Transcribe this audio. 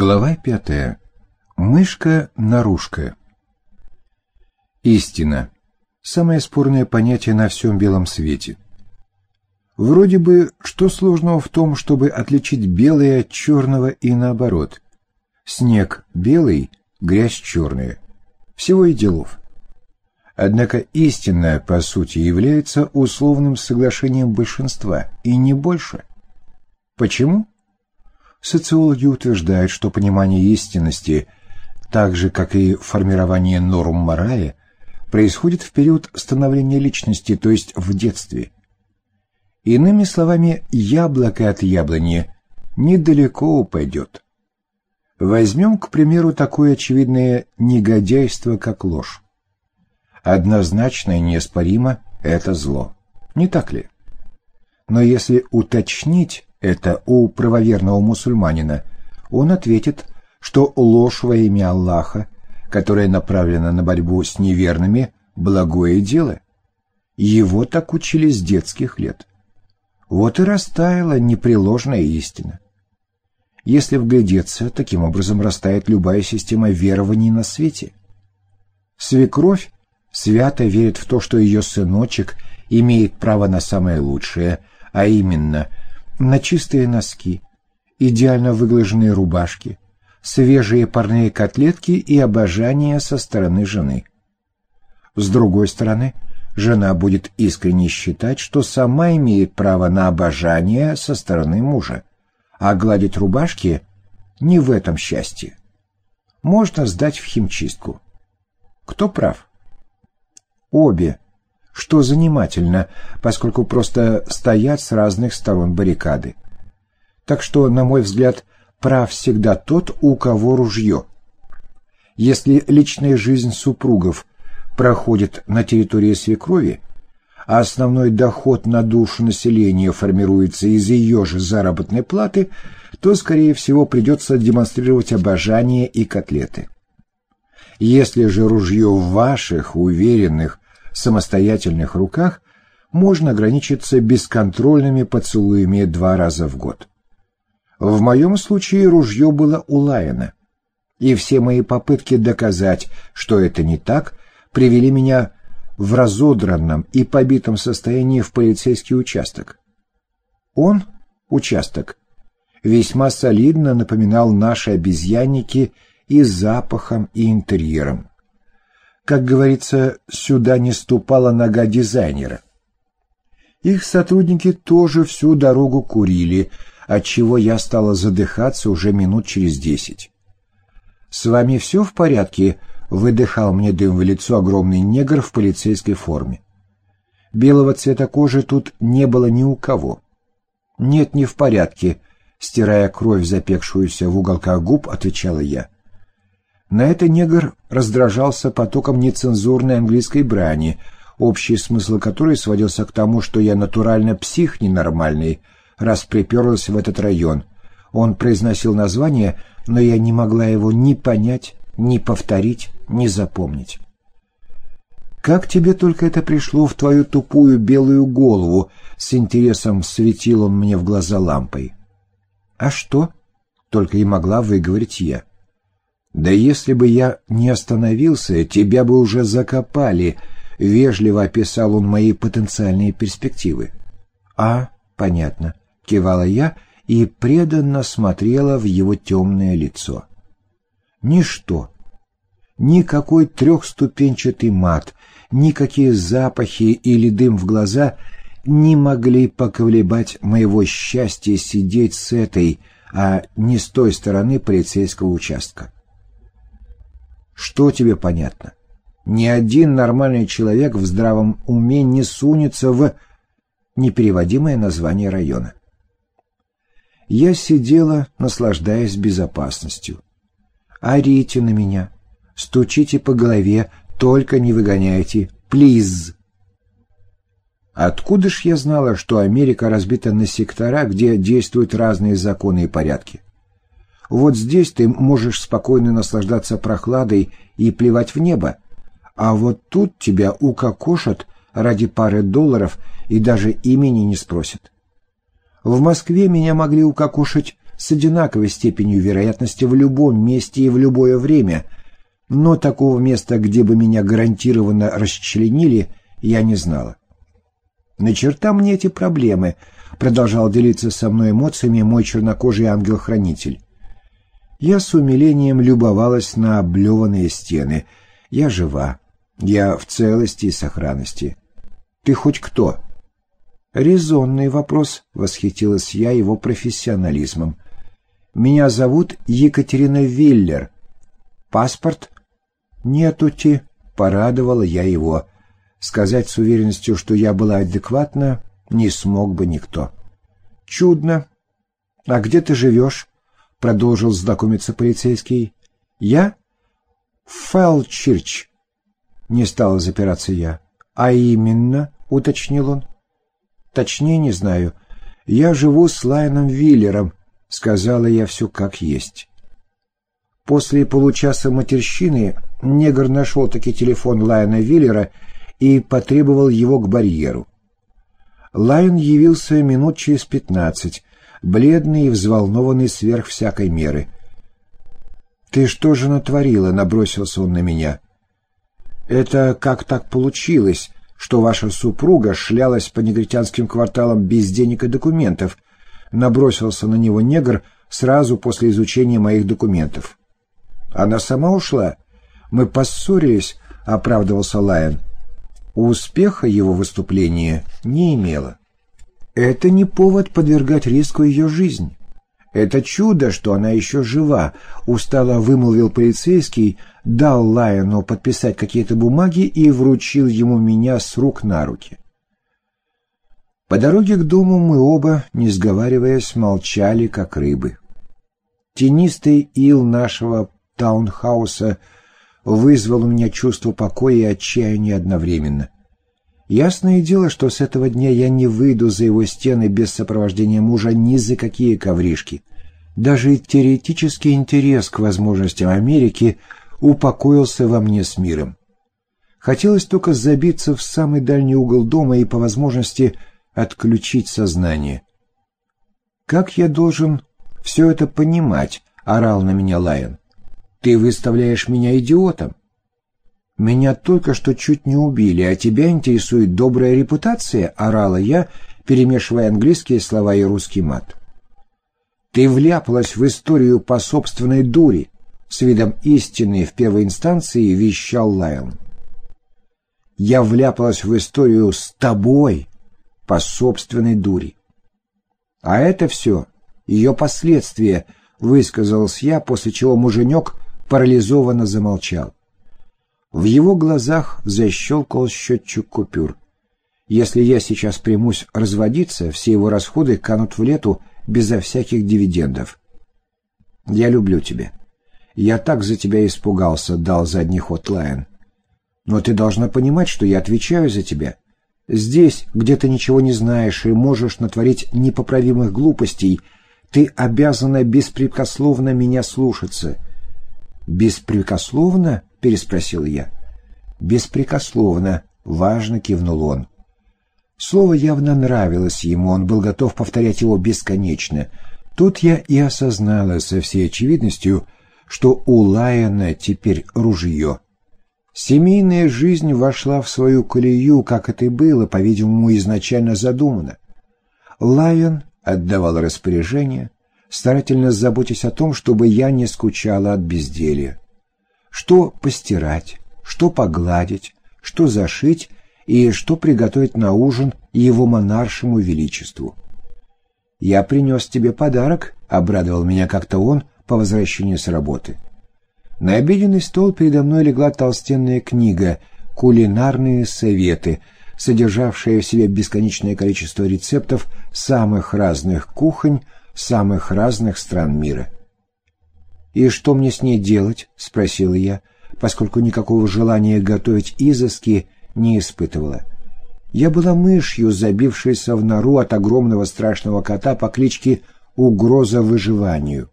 Глава пятая. Мышка-нарушка. Истина. Самое спорное понятие на всем белом свете. Вроде бы, что сложного в том, чтобы отличить белое от черного и наоборот. Снег белый, грязь черная. Всего и делов. Однако истинное, по сути, является условным соглашением большинства, и не больше. Почему? Социологи утверждают, что понимание истинности, так же как и формирование норм морали, происходит в период становления личности, то есть в детстве. Иными словами, яблоко от яблони недалеко упадет. Возьмем, к примеру, такое очевидное негодяйство, как ложь. Однозначно и неоспоримо это зло. Не так ли? Но если уточнить, это у правоверного мусульманина, он ответит, что ложь во имя Аллаха, которая направлена на борьбу с неверными, благое дело. Его так учили с детских лет. Вот и растаяла непреложная истина. Если вглядеться, таким образом растает любая система верований на свете. Свекровь свято верит в то, что ее сыночек имеет право на самое лучшее, а именно – на чистые носки, идеально выглаженные рубашки, свежие парные котлетки и обожание со стороны жены. С другой стороны, жена будет искренне считать, что сама имеет право на обожание со стороны мужа, а гладить рубашки не в этом счастье. Можно сдать в химчистку. Кто прав? Обе что занимательно, поскольку просто стоят с разных сторон баррикады. Так что, на мой взгляд, прав всегда тот, у кого ружье. Если личная жизнь супругов проходит на территории свекрови, а основной доход на душу населения формируется из ее же заработной платы, то, скорее всего, придется демонстрировать обожание и котлеты. Если же ружье в ваших, уверенных, самостоятельных руках можно ограничиться бесконтрольными поцелуями два раза в год. В моем случае ружье было улаяно, и все мои попытки доказать, что это не так, привели меня в разодранном и побитом состоянии в полицейский участок. Он, участок, весьма солидно напоминал наши обезьянники и запахом, и интерьером. Как говорится, сюда не ступала нога дизайнера. Их сотрудники тоже всю дорогу курили, отчего я стала задыхаться уже минут через десять. «С вами все в порядке?» — выдыхал мне дым в лицо огромный негр в полицейской форме. Белого цвета кожи тут не было ни у кого. «Нет, не в порядке», — стирая кровь, запекшуюся в уголках губ, отвечала я. На это негр раздражался потоком нецензурной английской брани, общий смысл которой сводился к тому, что я натурально псих ненормальный, раз приперлась в этот район. Он произносил название, но я не могла его ни понять, ни повторить, ни запомнить. «Как тебе только это пришло в твою тупую белую голову?» — с интересом светил он мне в глаза лампой. «А что?» — только и могла выговорить я. «Да если бы я не остановился, тебя бы уже закопали», — вежливо описал он мои потенциальные перспективы. «А, понятно», — кивала я и преданно смотрела в его темное лицо. «Ничто, никакой трехступенчатый мат, никакие запахи или дым в глаза не могли поколебать моего счастья сидеть с этой, а не с той стороны полицейского участка. Что тебе понятно? Ни один нормальный человек в здравом уме не сунется в непереводимое название района. Я сидела, наслаждаясь безопасностью. Орите на меня, стучите по голове, только не выгоняйте, плиз. Откуда ж я знала, что Америка разбита на сектора, где действуют разные законы и порядки? Вот здесь ты можешь спокойно наслаждаться прохладой и плевать в небо, а вот тут тебя укокошат ради пары долларов и даже имени не спросят. В Москве меня могли укокошить с одинаковой степенью вероятности в любом месте и в любое время, но такого места, где бы меня гарантированно расчленили, я не знала. «На черта мне эти проблемы», — продолжал делиться со мной эмоциями мой чернокожий ангел-хранитель. Я с умилением любовалась на облеванные стены. Я жива. Я в целости и сохранности. Ты хоть кто? Резонный вопрос, восхитилась я его профессионализмом. Меня зовут Екатерина Виллер. Паспорт? Нетути, порадовала я его. Сказать с уверенностью, что я была адекватна, не смог бы никто. Чудно. А где ты живешь? Продолжил знакомиться полицейский. Я? Фэлчирч. Не стала запираться я. А именно, уточнил он. Точнее не знаю. Я живу с Лайном Виллером, сказала я все как есть. После получаса матерщины негр нашел таки телефон Лайна Виллера и потребовал его к барьеру. Лайн явился минут через пятнадцать, бледный и взволнованный сверх всякой меры. «Ты что же натворила?» — набросился он на меня. «Это как так получилось, что ваша супруга шлялась по негритянским кварталам без денег и документов?» Набросился на него негр сразу после изучения моих документов. «Она сама ушла? Мы поссорились», — оправдывался Лайон. Успеха его выступление не имело. Это не повод подвергать риску ее жизнь. Это чудо, что она еще жива, устало вымолвил полицейский, дал Лайону подписать какие-то бумаги и вручил ему меня с рук на руки. По дороге к дому мы оба, не сговариваясь, молчали, как рыбы. Тенистый ил нашего таунхауса — вызвал у меня чувство покоя и отчаяния одновременно. Ясное дело, что с этого дня я не выйду за его стены без сопровождения мужа ни за какие ковришки. Даже теоретический интерес к возможностям Америки упокоился во мне с миром. Хотелось только забиться в самый дальний угол дома и, по возможности, отключить сознание. «Как я должен все это понимать?» — орал на меня Лайон. Ты выставляешь меня идиотом. Меня только что чуть не убили, а тебя интересует добрая репутация, орала я, перемешивая английские слова и русский мат. Ты вляпалась в историю по собственной дури, с видом истины в первой инстанции вещал Лайл. Я вляпалась в историю с тобой по собственной дури. А это все ее последствия, высказался я, после чего муженек парализованно замолчал. В его глазах защелкал счетчик купюр. Если я сейчас примусь разводиться, все его расходы канут в лету безо всяких дивидендов. Я люблю тебя. Я так за тебя испугался, дал задний ход Лайон. Но ты должна понимать, что я отвечаю за тебя. Здесь, где ты ничего не знаешь и можешь натворить непоправимых глупостей, ты обязана беспрекословно меня слушаться. «Беспрекословно?» — переспросил я. «Беспрекословно», — важно кивнул он. Слово явно нравилось ему, он был готов повторять его бесконечно. Тут я и осознала со всей очевидностью, что у Лайона теперь ружье. Семейная жизнь вошла в свою колею, как это и было, по-видимому, изначально задумано. Лайон отдавал распоряжение, старательно заботясь о том, чтобы я не скучала от безделья. Что постирать, что погладить, что зашить и что приготовить на ужин его монаршему величеству. «Я принес тебе подарок», — обрадовал меня как-то он по возвращении с работы. На обеденный стол передо мной легла толстенная книга «Кулинарные советы», содержавшая в себе бесконечное количество рецептов самых разных кухонь, самых разных стран мира. «И что мне с ней делать?» — спросила я, поскольку никакого желания готовить изыски не испытывала. Я была мышью, забившейся в нору от огромного страшного кота по кличке Угроза выживанию.